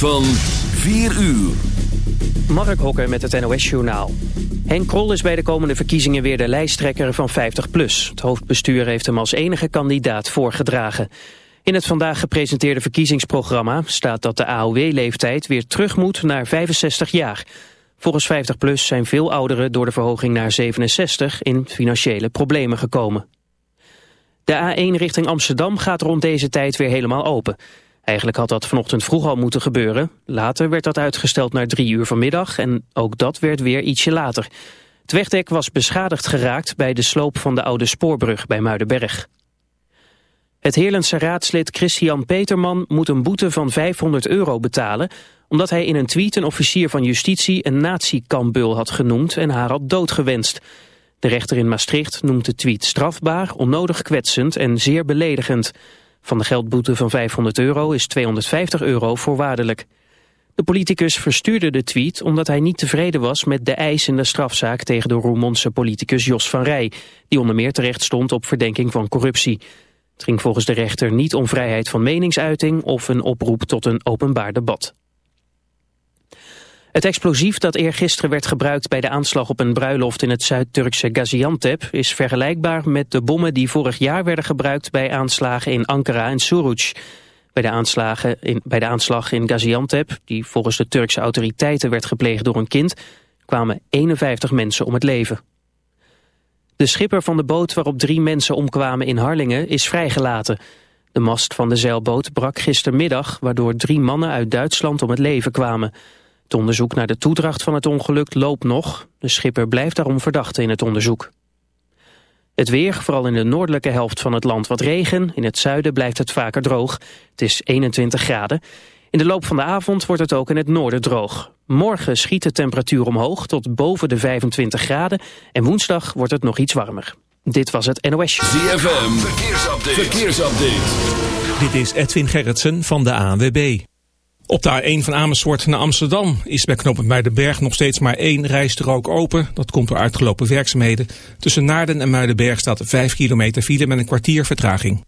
Van 4 uur. Mark Hokker met het NOS-journaal. Henk Krol is bij de komende verkiezingen weer de lijsttrekker van 50PLUS. Het hoofdbestuur heeft hem als enige kandidaat voorgedragen. In het vandaag gepresenteerde verkiezingsprogramma staat dat de AOW-leeftijd weer terug moet naar 65 jaar. Volgens 50PLUS zijn veel ouderen door de verhoging naar 67 in financiële problemen gekomen. De A1 richting Amsterdam gaat rond deze tijd weer helemaal open. Eigenlijk had dat vanochtend vroeg al moeten gebeuren. Later werd dat uitgesteld naar drie uur vanmiddag en ook dat werd weer ietsje later. Het wegdek was beschadigd geraakt bij de sloop van de oude spoorbrug bij Muidenberg. Het Heerlandse raadslid Christian Peterman moet een boete van 500 euro betalen... omdat hij in een tweet een officier van justitie een nazi-kambul had genoemd en haar had doodgewenst. De rechter in Maastricht noemt de tweet strafbaar, onnodig kwetsend en zeer beledigend... Van de geldboete van 500 euro is 250 euro voorwaardelijk. De politicus verstuurde de tweet omdat hij niet tevreden was met de eis in de strafzaak tegen de Roermondse politicus Jos van Rij, die onder meer terecht stond op verdenking van corruptie. Het ging volgens de rechter niet om vrijheid van meningsuiting of een oproep tot een openbaar debat. Het explosief dat eergisteren werd gebruikt bij de aanslag op een bruiloft in het Zuid-Turkse Gaziantep is vergelijkbaar met de bommen die vorig jaar werden gebruikt bij aanslagen in Ankara en Suruc. Bij de, aanslagen in, bij de aanslag in Gaziantep, die volgens de Turkse autoriteiten werd gepleegd door een kind, kwamen 51 mensen om het leven. De schipper van de boot waarop drie mensen omkwamen in Harlingen is vrijgelaten. De mast van de zeilboot brak gistermiddag, waardoor drie mannen uit Duitsland om het leven kwamen. Het onderzoek naar de toedracht van het ongeluk loopt nog. De schipper blijft daarom verdachte in het onderzoek. Het weer, vooral in de noordelijke helft van het land wat regen. In het zuiden blijft het vaker droog. Het is 21 graden. In de loop van de avond wordt het ook in het noorden droog. Morgen schiet de temperatuur omhoog tot boven de 25 graden. En woensdag wordt het nog iets warmer. Dit was het NOS. ZFM, verkeersupdate. verkeersupdate. Dit is Edwin Gerritsen van de ANWB. Op de A1 van Amersfoort naar Amsterdam is bij knooppunt Muidenberg nog steeds maar één rijstrook open. Dat komt door uitgelopen werkzaamheden. Tussen Naarden en Muidenberg staat 5 kilometer file met een kwartier vertraging.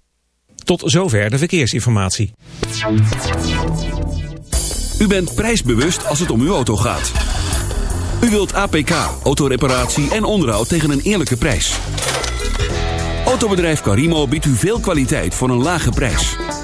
Tot zover de verkeersinformatie. U bent prijsbewust als het om uw auto gaat. U wilt APK, autoreparatie en onderhoud tegen een eerlijke prijs. Autobedrijf Carimo biedt u veel kwaliteit voor een lage prijs.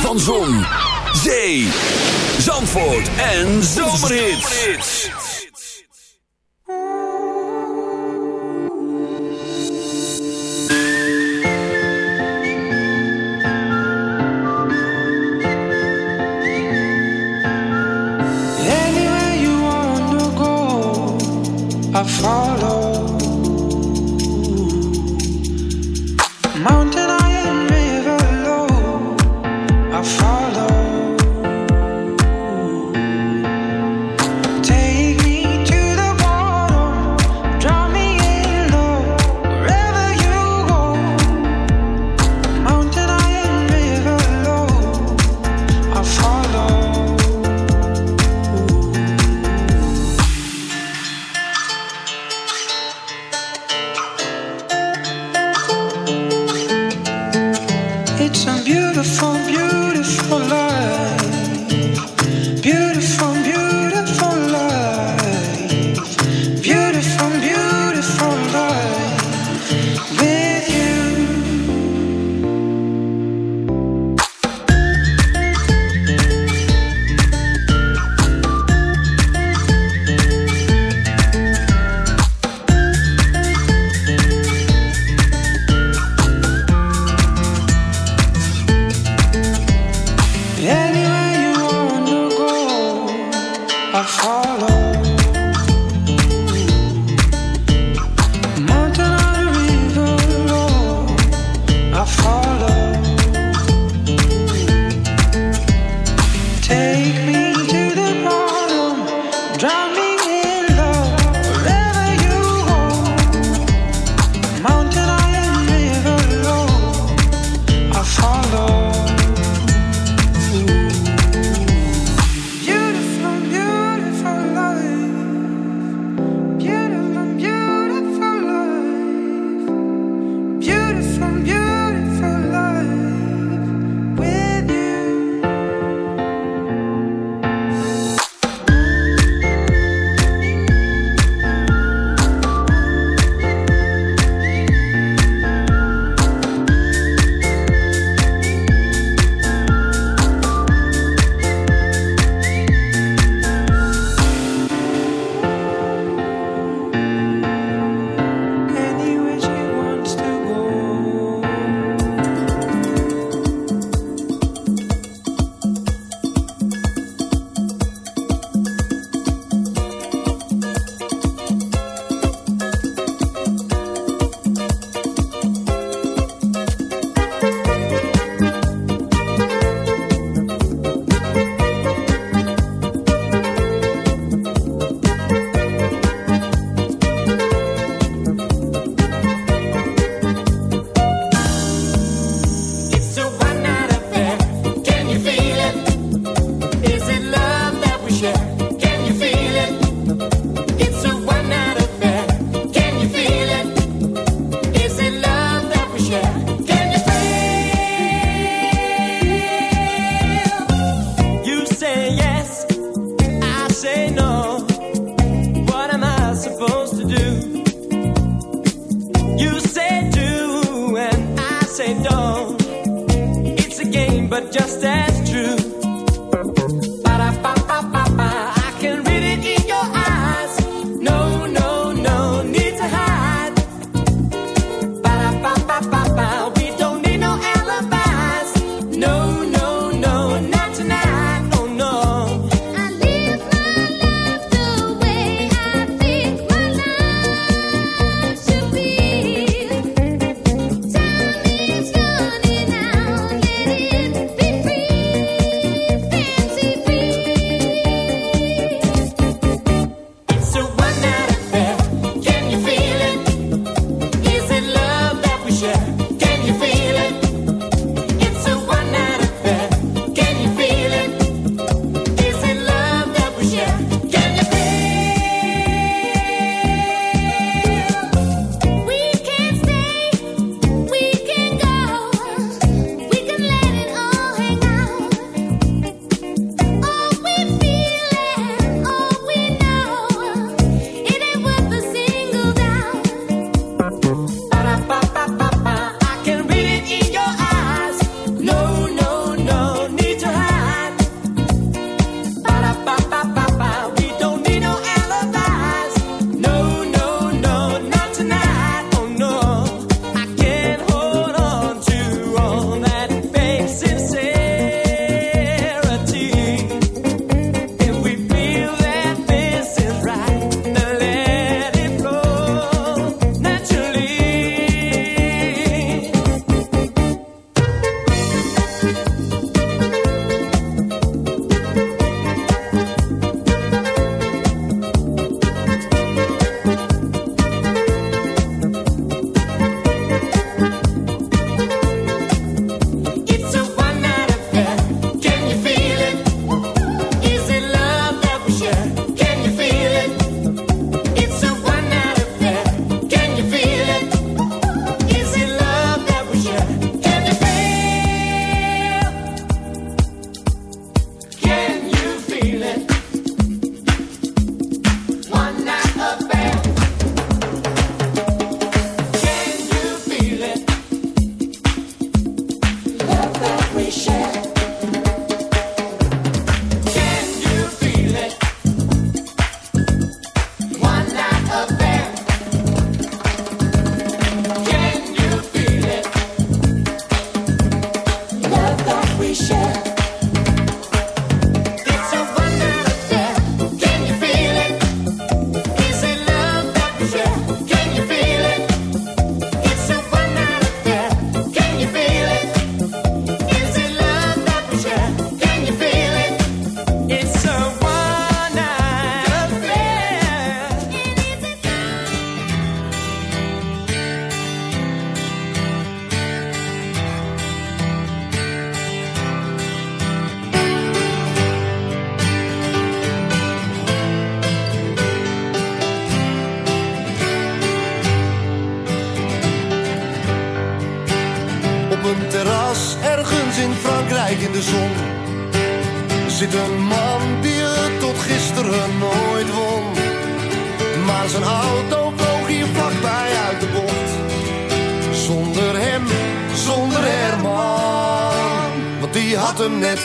Van Zon, Zee, Zandvoort en Zomerhits. I follow.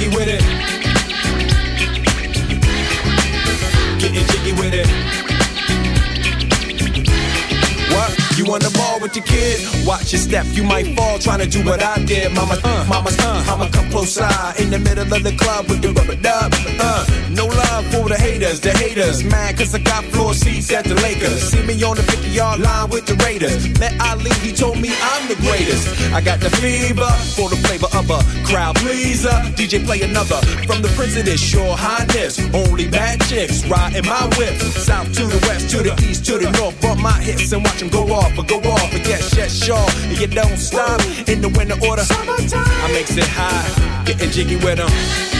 Jiggy with it. Getting jiggy with it. What? You on the ball with your kid? Watch your step, you might fall trying to do what I did. Mama, uh, mama, uh, I'ma come close side in the middle of the club with the rubber dub. Uh, no love for the haters, the haters. Mad cause I got floor seats at the Lakers. See me on the 50 yard line with the Raiders. Met Ali, he told me I'm the greatest. I got the fever for the flavor of a crowd pleaser. DJ play another from the Prince of this, your highness. Only bad chicks riding my whip. South to the west, to the east, to the north. Bump my hips and watch them go off, or go off. And yes, yes, sure. And you don't stop in the winter order. Summertime. I makes it high, getting jiggy with them.